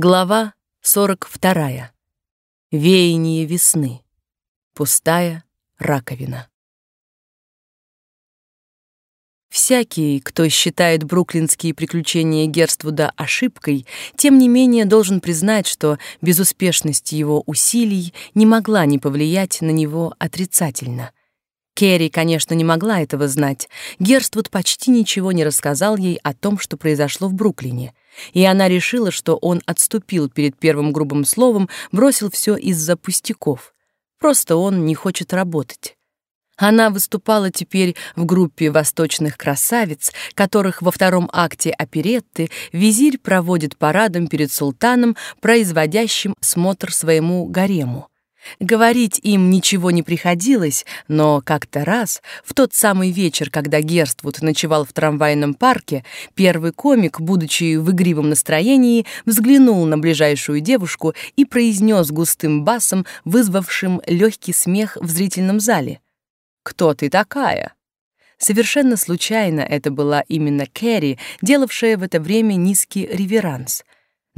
Глава 42. Веяние весны. Пустая раковина. Всякий, кто считает бруклинские приключения Герствуда ошибкой, тем не менее должен признать, что безуспешность его усилий не могла не повлиять на него отрицательно. Керри, конечно, не могла этого знать. Герствуд почти ничего не рассказал ей о том, что произошло в Бруклине. И она решила, что он отступил перед первым грубым словом, бросил все из-за пустяков. Просто он не хочет работать. Она выступала теперь в группе восточных красавиц, которых во втором акте оперетты визирь проводит парадом перед султаном, производящим смотр своему гарему. Говорить им ничего не приходилось, но как-то раз, в тот самый вечер, когда Герствуд ночевал в трамвайном парке, первый комик, будучи в игривом настроении, взглянул на ближайшую девушку и произнес густым басом, вызвавшим легкий смех в зрительном зале. «Кто ты такая?» Совершенно случайно это была именно Кэрри, делавшая в это время низкий реверанс —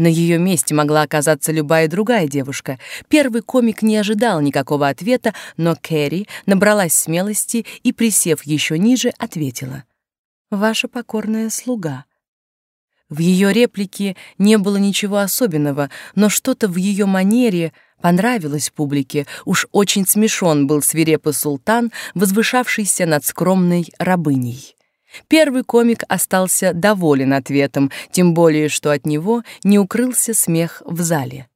на ее месте могла оказаться любая другая девушка. Первый комик не ожидал никакого ответа, но Кэрри набралась смелости и, присев еще ниже, ответила. «Ваша покорная слуга». В ее реплике не было ничего особенного, но что-то в ее манере понравилось публике. Уж очень смешон был свирепый султан, возвышавшийся над скромной рабыней. Первый комик остался доволен ответом, тем более, что от него не укрылся смех в зале.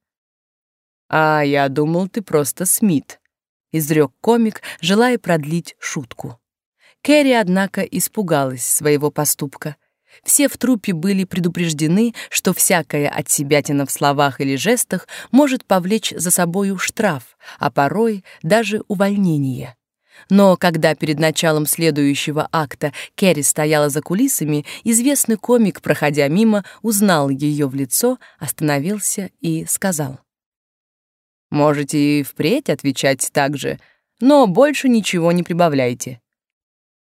«А я думал, ты просто Смит», — изрек комик, желая продлить шутку. Кэрри, однако, испугалась своего поступка. Все в труппе были предупреждены, что всякая отсебятина в словах или жестах может повлечь за собою штраф, а порой даже увольнение. Но когда перед началом следующего акта Кэрри стояла за кулисами, известный комик, проходя мимо, узнал ее в лицо, остановился и сказал. «Можете и впредь отвечать так же, но больше ничего не прибавляйте».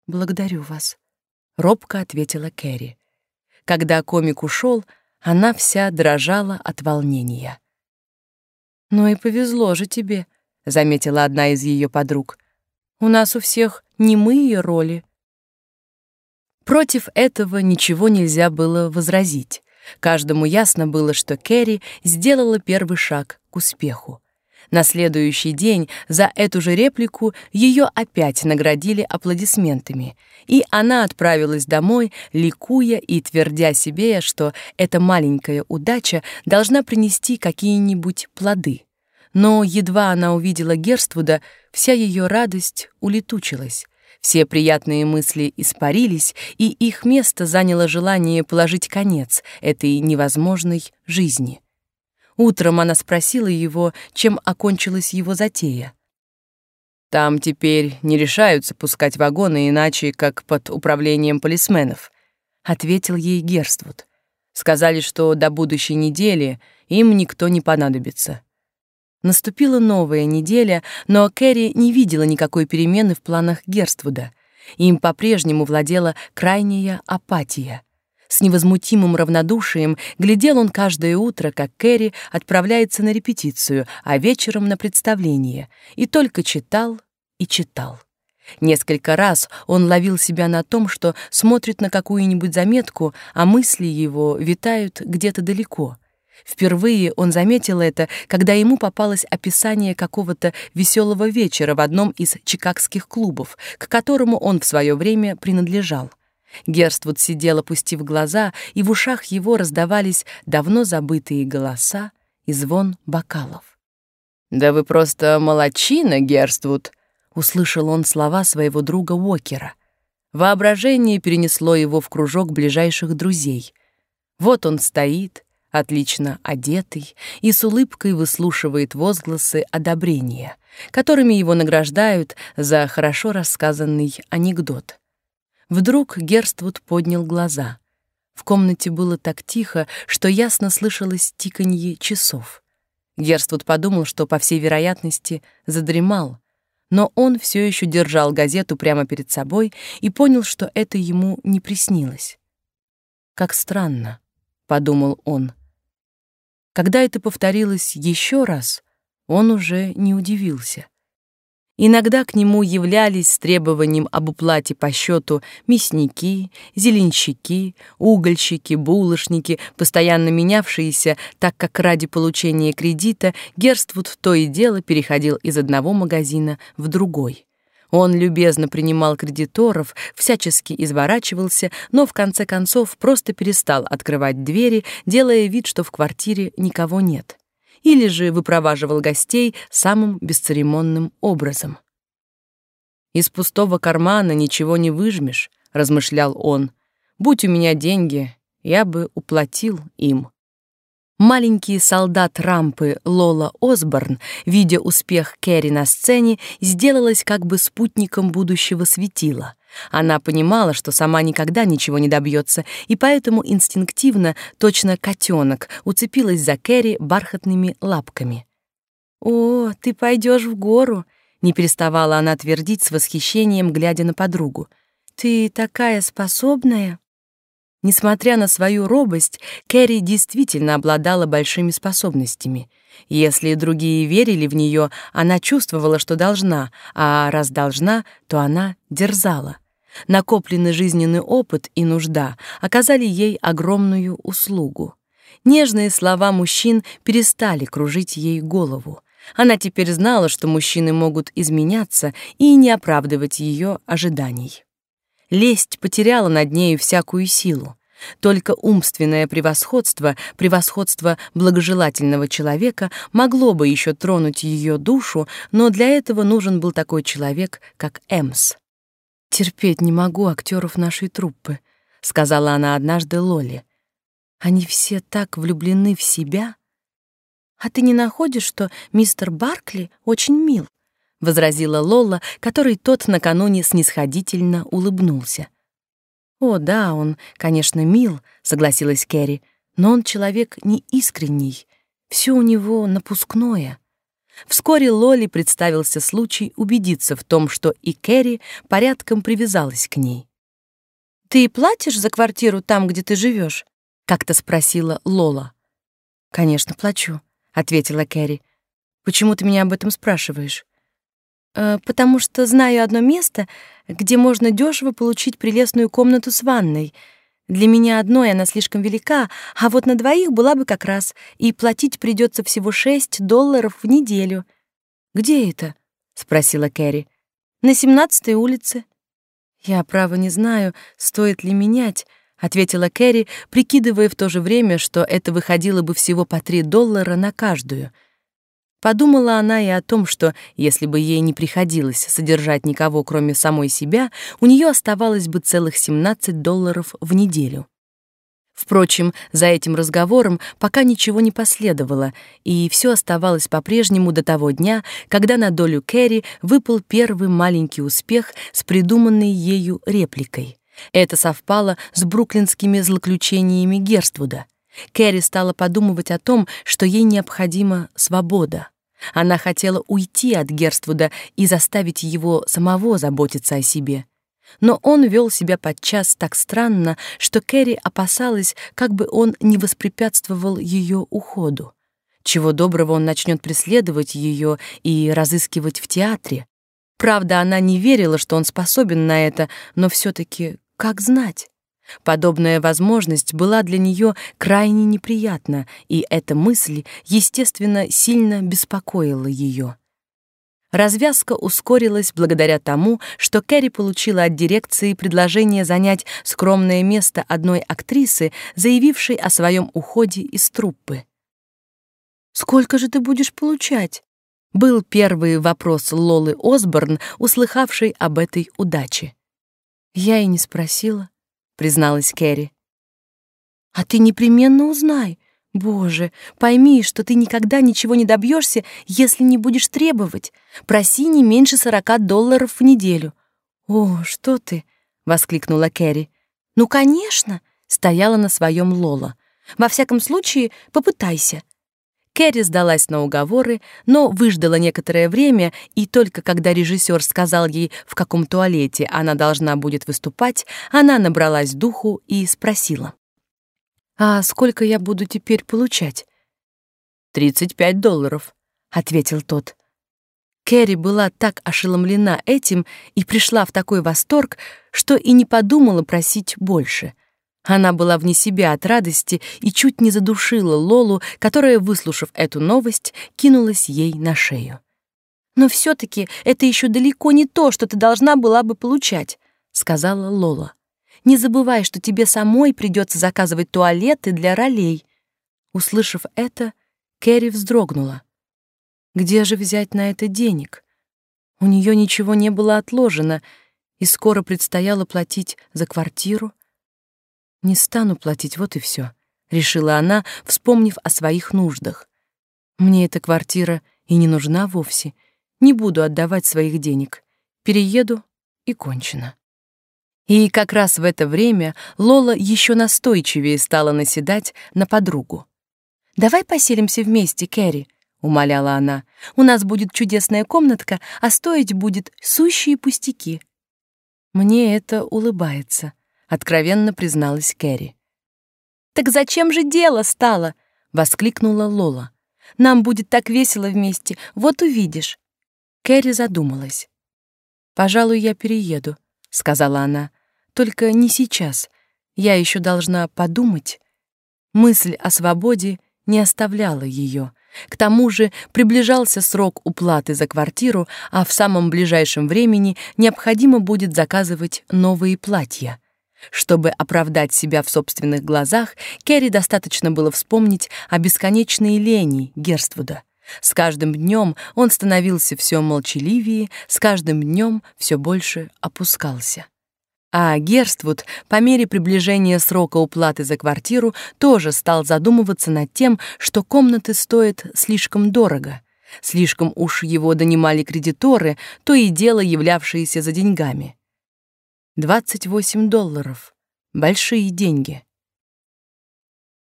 «Благодарю вас», — робко ответила Кэрри. Когда комик ушел, она вся дрожала от волнения. «Ну и повезло же тебе», — заметила одна из ее подруг. У нас у всех немые роли. Против этого ничего нельзя было возразить. Каждому ясно было, что Кэрри сделала первый шаг к успеху. На следующий день за эту же реплику ее опять наградили аплодисментами, и она отправилась домой, ликуя и твердя себе, что эта маленькая удача должна принести какие-нибудь плоды но едва она увидела Герствуда, вся ее радость улетучилась. Все приятные мысли испарились, и их место заняло желание положить конец этой невозможной жизни. Утром она спросила его, чем окончилась его затея. «Там теперь не решаются пускать вагоны иначе, как под управлением полисменов», — ответил ей Герствуд. «Сказали, что до будущей недели им никто не понадобится». Наступила новая неделя, но Кэрри не видела никакой перемены в планах Герствуда. Им по-прежнему владела крайняя апатия. С невозмутимым равнодушием глядел он каждое утро, как Кэрри отправляется на репетицию, а вечером на представление, и только читал и читал. Несколько раз он ловил себя на том, что смотрит на какую-нибудь заметку, а мысли его витают где-то далеко — Впервые он заметил это, когда ему попалось описание какого-то веселого вечера в одном из чикагских клубов, к которому он в свое время принадлежал. Герствуд сидел, опустив глаза, и в ушах его раздавались давно забытые голоса и звон бокалов. «Да вы просто молодчина, Герствуд!» — услышал он слова своего друга Уокера. Воображение перенесло его в кружок ближайших друзей. Вот он стоит, отлично одетый и с улыбкой выслушивает возгласы одобрения, которыми его награждают за хорошо рассказанный анекдот. Вдруг Герствуд поднял глаза. В комнате было так тихо, что ясно слышалось тиканье часов. Герствуд подумал, что, по всей вероятности, задремал, но он все еще держал газету прямо перед собой и понял, что это ему не приснилось. «Как странно», — подумал он, — Когда это повторилось еще раз, он уже не удивился. Иногда к нему являлись с требованием об уплате по счету мясники, зеленщики, угольщики, булочники, постоянно менявшиеся, так как ради получения кредита Герствуд то и дело переходил из одного магазина в другой. Он любезно принимал кредиторов, всячески изворачивался, но в конце концов просто перестал открывать двери, делая вид, что в квартире никого нет или же выпроваживал гостей самым бесцеремонным образом. «Из пустого кармана ничего не выжмешь», — размышлял он. «Будь у меня деньги, я бы уплатил им». Маленький солдат рампы Лола Осборн, видя успех Кэрри на сцене, сделалась как бы спутником будущего светила. Она понимала, что сама никогда ничего не добьется, и поэтому инстинктивно, точно котенок, уцепилась за Кэрри бархатными лапками. «О, ты пойдешь в гору!» — не переставала она твердить с восхищением, глядя на подругу. «Ты такая способная!» Несмотря на свою робость, Кэрри действительно обладала большими способностями. Если другие верили в нее, она чувствовала, что должна, а раз должна, то она дерзала. Накопленный жизненный опыт и нужда оказали ей огромную услугу. Нежные слова мужчин перестали кружить ей голову. Она теперь знала, что мужчины могут изменяться и не оправдывать ее ожиданий. Лесть потеряла над нею всякую силу. Только умственное превосходство, превосходство благожелательного человека могло бы еще тронуть ее душу, но для этого нужен был такой человек, как Эмс. «Терпеть не могу актеров нашей труппы», — сказала она однажды Лоле. «Они все так влюблены в себя». «А ты не находишь, что мистер Баркли очень мил?» — возразила Лола, которой тот накануне снисходительно улыбнулся. «О, да, он, конечно, мил», — согласилась Кэрри, «но он человек неискренний, все у него напускное». Вскоре Лоли представился случай убедиться в том, что и Кэрри порядком привязалась к ней. «Ты платишь за квартиру там, где ты живешь? как-то спросила Лола. «Конечно, плачу», — ответила Кэрри. «Почему ты меня об этом спрашиваешь?» Э, потому что знаю одно место, где можно дешево получить прелестную комнату с ванной. Для меня одной она слишком велика, а вот на двоих была бы как раз, и платить придется всего 6 долларов в неделю. Где это? спросила Кэрри. На 17-й улице. Я право не знаю, стоит ли менять, ответила Кэрри, прикидывая в то же время, что это выходило бы всего по 3 доллара на каждую. Подумала она и о том, что если бы ей не приходилось содержать никого, кроме самой себя, у нее оставалось бы целых 17 долларов в неделю. Впрочем, за этим разговором пока ничего не последовало, и все оставалось по-прежнему до того дня, когда на долю Кэрри выпал первый маленький успех с придуманной ею репликой. Это совпало с бруклинскими злоключениями Герствуда. Кэрри стала подумывать о том, что ей необходима свобода. Она хотела уйти от Герствуда и заставить его самого заботиться о себе. Но он вел себя подчас так странно, что Кэрри опасалась, как бы он не воспрепятствовал ее уходу. Чего доброго он начнет преследовать ее и разыскивать в театре. Правда, она не верила, что он способен на это, но все таки как знать? Подобная возможность была для нее крайне неприятна, и эта мысль, естественно, сильно беспокоила ее. Развязка ускорилась благодаря тому, что Кэрри получила от дирекции предложение занять скромное место одной актрисы, заявившей о своем уходе из труппы. «Сколько же ты будешь получать?» был первый вопрос Лолы Осборн, услыхавшей об этой удаче. Я и не спросила призналась Кэрри. А ты непременно узнай. Боже, пойми, что ты никогда ничего не добьешься, если не будешь требовать. Проси не меньше сорока долларов в неделю. О, что ты? воскликнула Кэрри. Ну, конечно, стояла на своем Лола. Во всяком случае, попытайся. Кэрри сдалась на уговоры, но выждала некоторое время, и только когда режиссер сказал ей, в каком туалете она должна будет выступать, она набралась духу и спросила. «А сколько я буду теперь получать?» «Тридцать пять долларов», — ответил тот. Кэрри была так ошеломлена этим и пришла в такой восторг, что и не подумала просить больше. Она была вне себя от радости и чуть не задушила Лолу, которая, выслушав эту новость, кинулась ей на шею. «Но все таки это еще далеко не то, что ты должна была бы получать», — сказала Лола. «Не забывай, что тебе самой придется заказывать туалеты для ролей». Услышав это, Кэрри вздрогнула. Где же взять на это денег? У нее ничего не было отложено, и скоро предстояло платить за квартиру. Не стану платить, вот и все, решила она, вспомнив о своих нуждах. Мне эта квартира и не нужна вовсе. Не буду отдавать своих денег. Перееду и кончено. И как раз в это время Лола еще настойчивее стала наседать на подругу. «Давай поселимся вместе, Кэрри», — умоляла она. «У нас будет чудесная комнатка, а стоить будет сущие пустяки». «Мне это улыбается», — откровенно призналась Кэрри. «Так зачем же дело стало?» — воскликнула Лола. «Нам будет так весело вместе, вот увидишь». Кэрри задумалась. «Пожалуй, я перееду», — сказала она. «Только не сейчас. Я еще должна подумать». Мысль о свободе не оставляла ее. К тому же приближался срок уплаты за квартиру, а в самом ближайшем времени необходимо будет заказывать новые платья. Чтобы оправдать себя в собственных глазах, Керри достаточно было вспомнить о бесконечной лени Герствуда. С каждым днем он становился все молчаливее, с каждым днем все больше опускался. А Герствуд по мере приближения срока уплаты за квартиру тоже стал задумываться над тем, что комнаты стоят слишком дорого. Слишком уж его донимали кредиторы, то и дело являвшиеся за деньгами. 28 долларов. Большие деньги.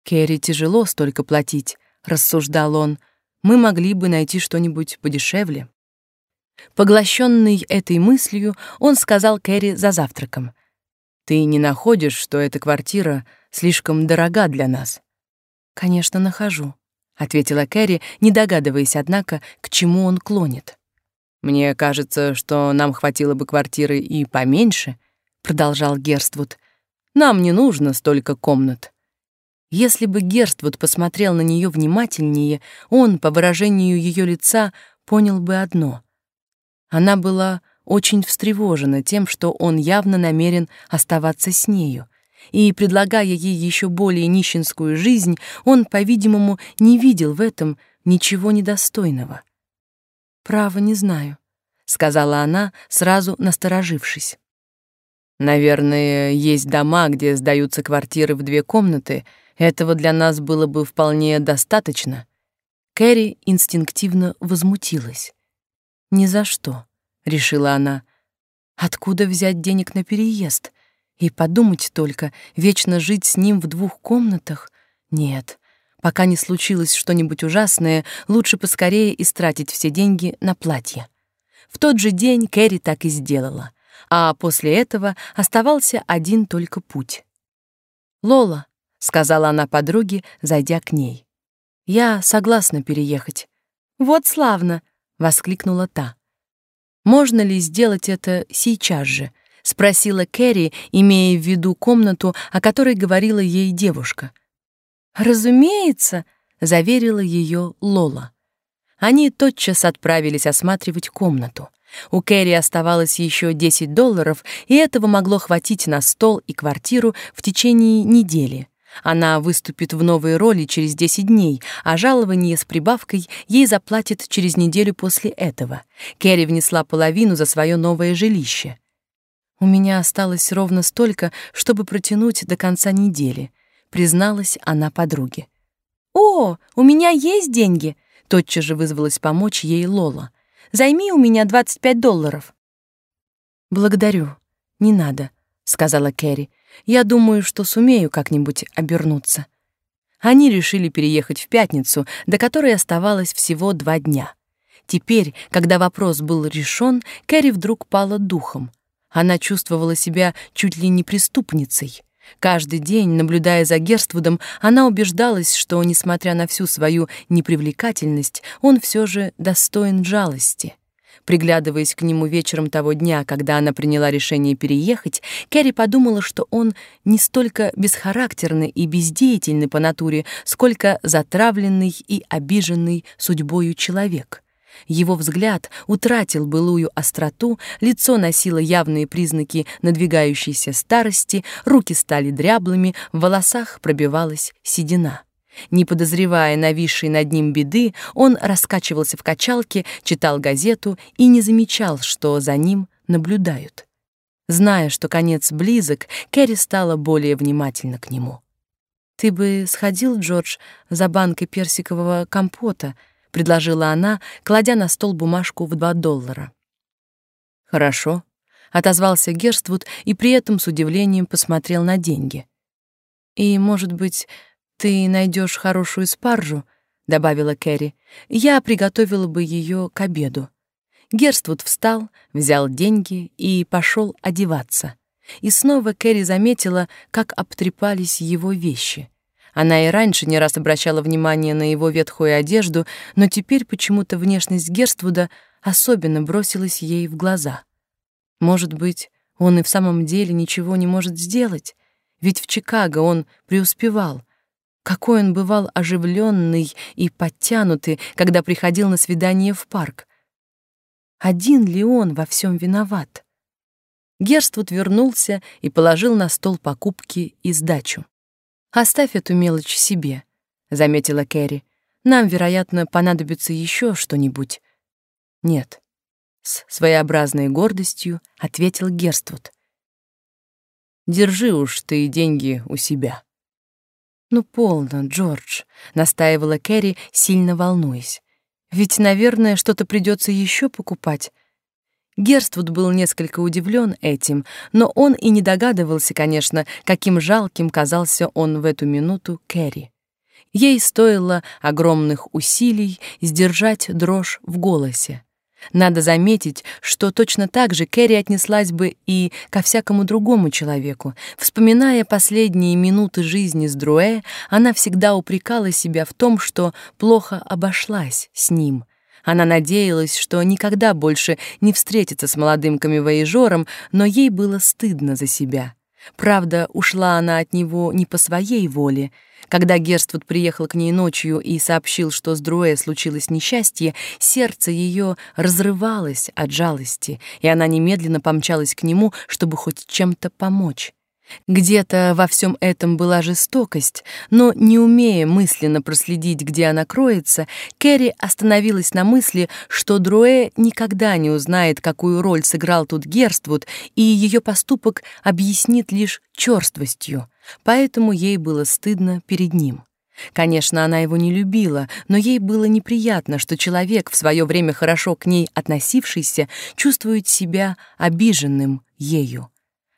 Керри тяжело столько платить, рассуждал он. Мы могли бы найти что-нибудь подешевле. Поглощенный этой мыслью, он сказал Кэрри за завтраком. «Ты не находишь, что эта квартира слишком дорога для нас?» «Конечно, нахожу», — ответила Кэрри, не догадываясь, однако, к чему он клонит. «Мне кажется, что нам хватило бы квартиры и поменьше», — продолжал Герствуд. «Нам не нужно столько комнат». Если бы Герствуд посмотрел на нее внимательнее, он, по выражению ее лица, понял бы одно. Она была очень встревожена тем, что он явно намерен оставаться с нею, и, предлагая ей еще более нищенскую жизнь, он, по-видимому, не видел в этом ничего недостойного. «Право, не знаю», — сказала она, сразу насторожившись. «Наверное, есть дома, где сдаются квартиры в две комнаты. Этого для нас было бы вполне достаточно». Кэрри инстинктивно возмутилась. Ни за что, решила она. Откуда взять денег на переезд? И подумать только, вечно жить с ним в двух комнатах? Нет. Пока не случилось что-нибудь ужасное, лучше поскорее истратить все деньги на платье. В тот же день Кэрри так и сделала, а после этого оставался один только путь. «Лола», — сказала она подруге, зайдя к ней, — «я согласна переехать». «Вот славно», воскликнула та. Можно ли сделать это сейчас же? спросила Кэрри, имея в виду комнату, о которой говорила ей девушка. Разумеется, заверила ее Лола. Они тотчас отправились осматривать комнату. У Кэрри оставалось еще 10 долларов, и этого могло хватить на стол и квартиру в течение недели. Она выступит в новой роли через 10 дней, а жалование с прибавкой ей заплатят через неделю после этого. Кэрри внесла половину за свое новое жилище. У меня осталось ровно столько, чтобы протянуть до конца недели, призналась она подруге. О, у меня есть деньги, тотчас же вызвалась помочь ей Лола. Займи у меня 25 долларов. Благодарю. Не надо, сказала Кэрри. Я думаю, что сумею как-нибудь обернуться. Они решили переехать в пятницу, до которой оставалось всего два дня. Теперь, когда вопрос был решен, Кэрри вдруг пала духом. Она чувствовала себя чуть ли не преступницей. Каждый день, наблюдая за Герствудом, она убеждалась, что, несмотря на всю свою непривлекательность, он все же достоин жалости. Приглядываясь к нему вечером того дня, когда она приняла решение переехать, Кэрри подумала, что он не столько бесхарактерный и бездеятельный по натуре, сколько затравленный и обиженный судьбою человек. Его взгляд утратил былую остроту, лицо носило явные признаки надвигающейся старости, руки стали дряблыми, в волосах пробивалась седина. Не подозревая нависшей над ним беды, он раскачивался в качалке, читал газету и не замечал, что за ним наблюдают. Зная, что конец близок, Кэрри стала более внимательна к нему. «Ты бы сходил, Джордж, за банкой персикового компота», предложила она, кладя на стол бумажку в два доллара. Хорошо, отозвался Герствуд и при этом с удивлением посмотрел на деньги. И, может быть, ты найдешь хорошую спаржу, добавила Кэрри. Я приготовила бы ее к обеду. Герствуд встал, взял деньги и пошел одеваться. И снова Кэрри заметила, как обтрепались его вещи. Она и раньше не раз обращала внимание на его ветхую одежду, но теперь почему-то внешность Герствуда особенно бросилась ей в глаза. Может быть, он и в самом деле ничего не может сделать, ведь в Чикаго он преуспевал. Какой он бывал оживленный и подтянутый, когда приходил на свидание в парк. Один ли он во всем виноват? Герствуд вернулся и положил на стол покупки и сдачу. Оставь эту мелочь себе, заметила Кэрри. Нам, вероятно, понадобится еще что-нибудь. Нет. С своеобразной гордостью ответил Герствуд. Держи уж ты деньги у себя. Ну полно, Джордж, настаивала Кэрри, сильно волнуясь. Ведь, наверное, что-то придется еще покупать. Герствуд был несколько удивлен этим, но он и не догадывался, конечно, каким жалким казался он в эту минуту Кэрри. Ей стоило огромных усилий сдержать дрожь в голосе. Надо заметить, что точно так же Кэрри отнеслась бы и ко всякому другому человеку. Вспоминая последние минуты жизни с Друэ, она всегда упрекала себя в том, что плохо обошлась с ним — она надеялась, что никогда больше не встретится с молодым камевояжером, но ей было стыдно за себя. Правда, ушла она от него не по своей воле. Когда Герствуд приехал к ней ночью и сообщил, что с Друэ случилось несчастье, сердце ее разрывалось от жалости, и она немедленно помчалась к нему, чтобы хоть чем-то помочь. Где-то во всем этом была жестокость, но не умея мысленно проследить, где она кроется, Кэрри остановилась на мысли, что Друэ никогда не узнает, какую роль сыграл тут Герствуд, и ее поступок объяснит лишь черствостью, поэтому ей было стыдно перед ним. Конечно, она его не любила, но ей было неприятно, что человек, в свое время хорошо к ней относившийся, чувствует себя обиженным ею.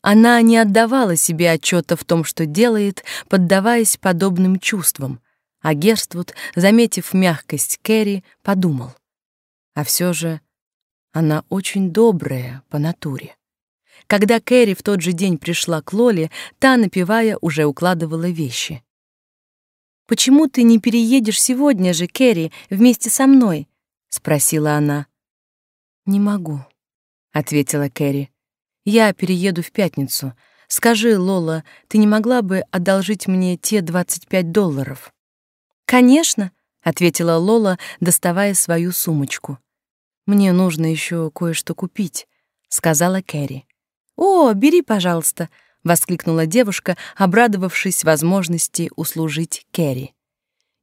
Она не отдавала себе отчета в том, что делает, поддаваясь подобным чувствам. А Герствуд, заметив мягкость Кэрри, подумал. А все же она очень добрая по натуре. Когда Кэрри в тот же день пришла к Лоле, та, напевая, уже укладывала вещи. «Почему ты не переедешь сегодня же, Кэрри, вместе со мной?» — спросила она. «Не могу», — ответила Кэрри. Я перееду в пятницу. Скажи, Лола, ты не могла бы одолжить мне те 25 долларов? Конечно, ответила Лола, доставая свою сумочку. Мне нужно еще кое-что купить, сказала Кэрри. О, бери, пожалуйста, воскликнула девушка, обрадовавшись возможности услужить Кэрри.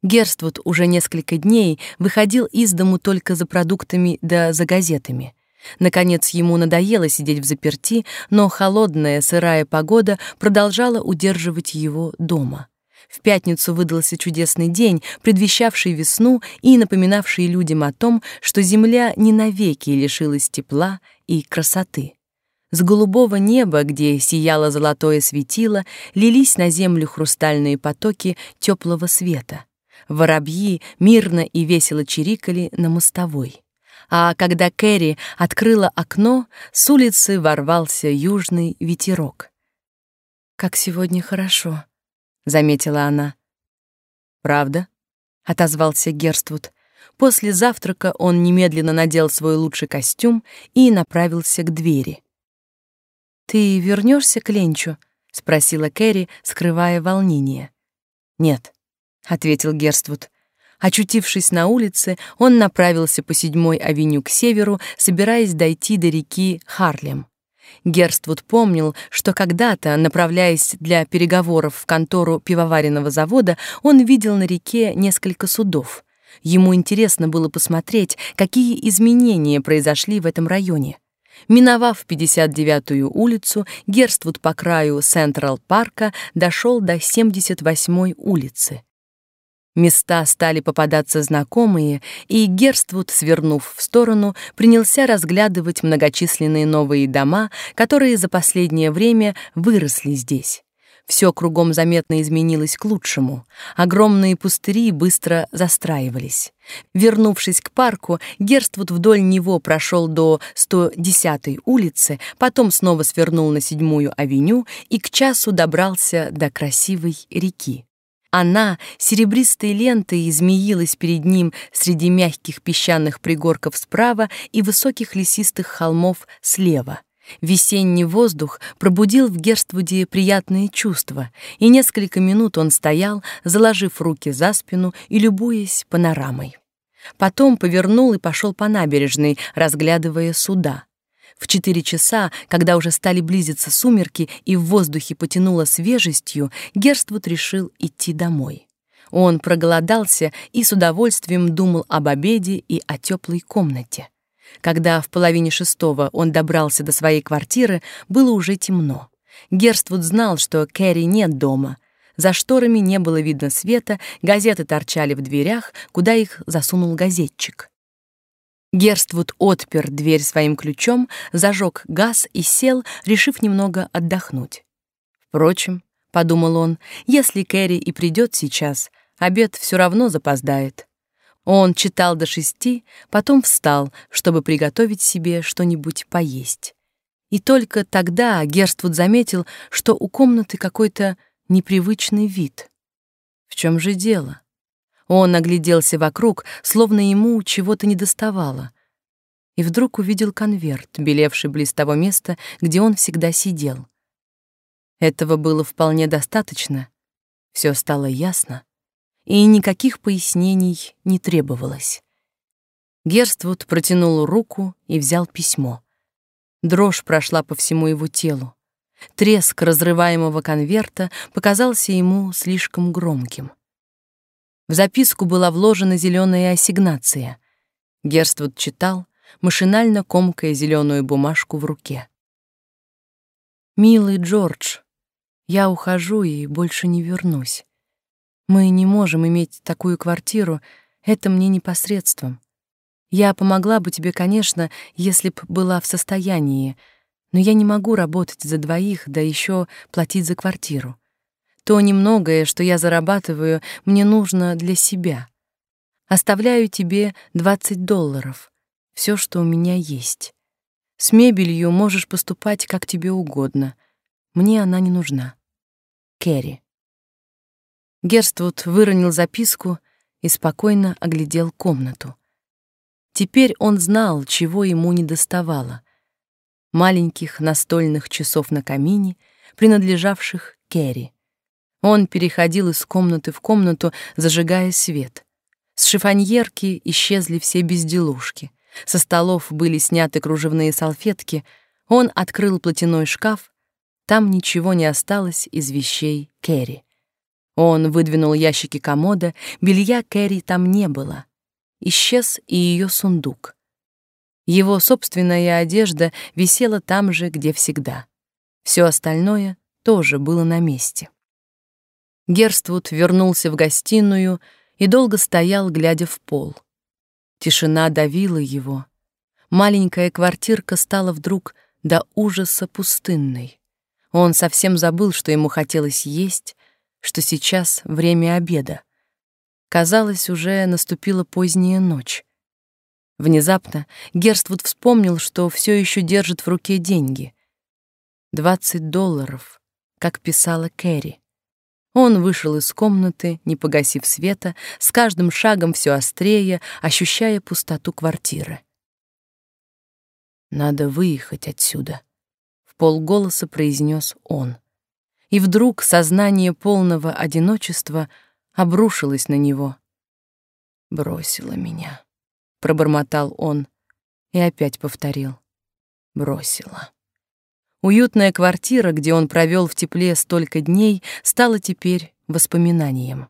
Герствуд уже несколько дней выходил из дому только за продуктами да за газетами. Наконец ему надоело сидеть в заперти, но холодная сырая погода продолжала удерживать его дома. В пятницу выдался чудесный день, предвещавший весну и напоминавший людям о том, что земля не навеки лишилась тепла и красоты. С голубого неба, где сияло золотое светило, лились на землю хрустальные потоки теплого света. Воробьи мирно и весело чирикали на мостовой а когда Кэрри открыла окно, с улицы ворвался южный ветерок. Как сегодня хорошо, заметила она. Правда? отозвался Герствуд. После завтрака он немедленно надел свой лучший костюм и направился к двери. Ты вернешься к Ленчу? спросила Кэрри, скрывая волнение. Нет, ответил Герствуд. Очутившись на улице, он направился по седьмой авеню к северу, собираясь дойти до реки Харлем. Герствуд помнил, что когда-то, направляясь для переговоров в контору пивоваренного завода, он видел на реке несколько судов. Ему интересно было посмотреть, какие изменения произошли в этом районе. Миновав 59-ю улицу, Герствуд по краю Централ-парка дошел до 78-й улицы. Места стали попадаться знакомые, и Герствуд, свернув в сторону, принялся разглядывать многочисленные новые дома, которые за последнее время выросли здесь. Все кругом заметно изменилось к лучшему. Огромные пустыри быстро застраивались. Вернувшись к парку, Герствуд вдоль него прошел до 110-й улицы, потом снова свернул на 7-ю авеню и к часу добрался до красивой реки. Она серебристой лентой измеилась перед ним среди мягких песчаных пригорков справа и высоких лесистых холмов слева. Весенний воздух пробудил в Герствуде приятные чувства, и несколько минут он стоял, заложив руки за спину и любуясь панорамой. Потом повернул и пошел по набережной, разглядывая суда. В четыре часа, когда уже стали близиться сумерки и в воздухе потянуло свежестью, Герствуд решил идти домой. Он проголодался и с удовольствием думал об обеде и о теплой комнате. Когда в половине шестого он добрался до своей квартиры, было уже темно. Герствуд знал, что Кэрри нет дома. За шторами не было видно света, газеты торчали в дверях, куда их засунул газетчик. Герствуд отпер дверь своим ключом, зажег газ и сел, решив немного отдохнуть. Впрочем, подумал он, если Кэрри и придет сейчас, обед все равно запоздает. Он читал до шести, потом встал, чтобы приготовить себе что-нибудь поесть. И только тогда Герствуд заметил, что у комнаты какой-то непривычный вид. В чем же дело? Он огляделся вокруг, словно ему чего-то недоставало. И вдруг увидел конверт, белевший близ того места, где он всегда сидел. Этого было вполне достаточно. Все стало ясно, и никаких пояснений не требовалось. Герствуд протянул руку и взял письмо. Дрожь прошла по всему его телу. Треск разрываемого конверта показался ему слишком громким. В записку была вложена зеленая ассигнация. Герствуд читал, машинально комкая зеленую бумажку в руке. «Милый Джордж, я ухожу и больше не вернусь. Мы не можем иметь такую квартиру, это мне непосредством. Я помогла бы тебе, конечно, если б была в состоянии, но я не могу работать за двоих, да еще платить за квартиру. То немногое, что я зарабатываю, мне нужно для себя. Оставляю тебе 20 долларов. Все, что у меня есть. С мебелью можешь поступать как тебе угодно. Мне она не нужна. Кэрри. Герствуд выронил записку и спокойно оглядел комнату. Теперь он знал, чего ему недоставало. Маленьких настольных часов на камине, принадлежавших Кэрри. Он переходил из комнаты в комнату, зажигая свет. С шифоньерки исчезли все безделушки. Со столов были сняты кружевные салфетки. Он открыл платяной шкаф. Там ничего не осталось из вещей Кэрри. Он выдвинул ящики комода, белья Кэрри там не было. Исчез и ее сундук. Его собственная одежда висела там же, где всегда. Все остальное тоже было на месте. Герствуд вернулся в гостиную и долго стоял, глядя в пол. Тишина давила его. Маленькая квартирка стала вдруг до ужаса пустынной. Он совсем забыл, что ему хотелось есть, что сейчас время обеда. Казалось, уже наступила поздняя ночь. Внезапно Герствуд вспомнил, что все еще держит в руке деньги. Двадцать долларов — как писала Кэрри. Он вышел из комнаты, не погасив света, с каждым шагом все острее, ощущая пустоту квартиры. «Надо выехать отсюда», — в полголоса произнес он. И вдруг сознание полного одиночества обрушилось на него. «Бросила меня», — пробормотал он и опять повторил. «Бросила». Уютная квартира, где он провел в тепле столько дней, стала теперь воспоминанием.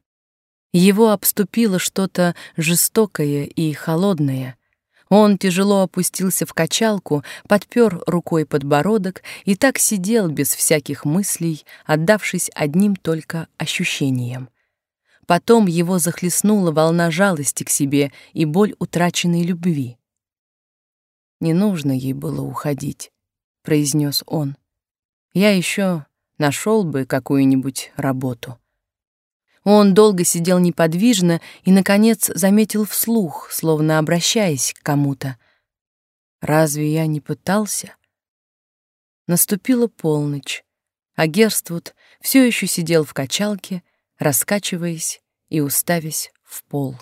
Его обступило что-то жестокое и холодное — он тяжело опустился в качалку, подпер рукой подбородок и так сидел без всяких мыслей, отдавшись одним только ощущениям. Потом его захлестнула волна жалости к себе и боль утраченной любви. «Не нужно ей было уходить», — произнес он. «Я еще нашел бы какую-нибудь работу». Он долго сидел неподвижно и, наконец, заметил вслух, словно обращаясь к кому-то. «Разве я не пытался?» Наступила полночь, а Герствуд все еще сидел в качалке, раскачиваясь и уставясь в пол.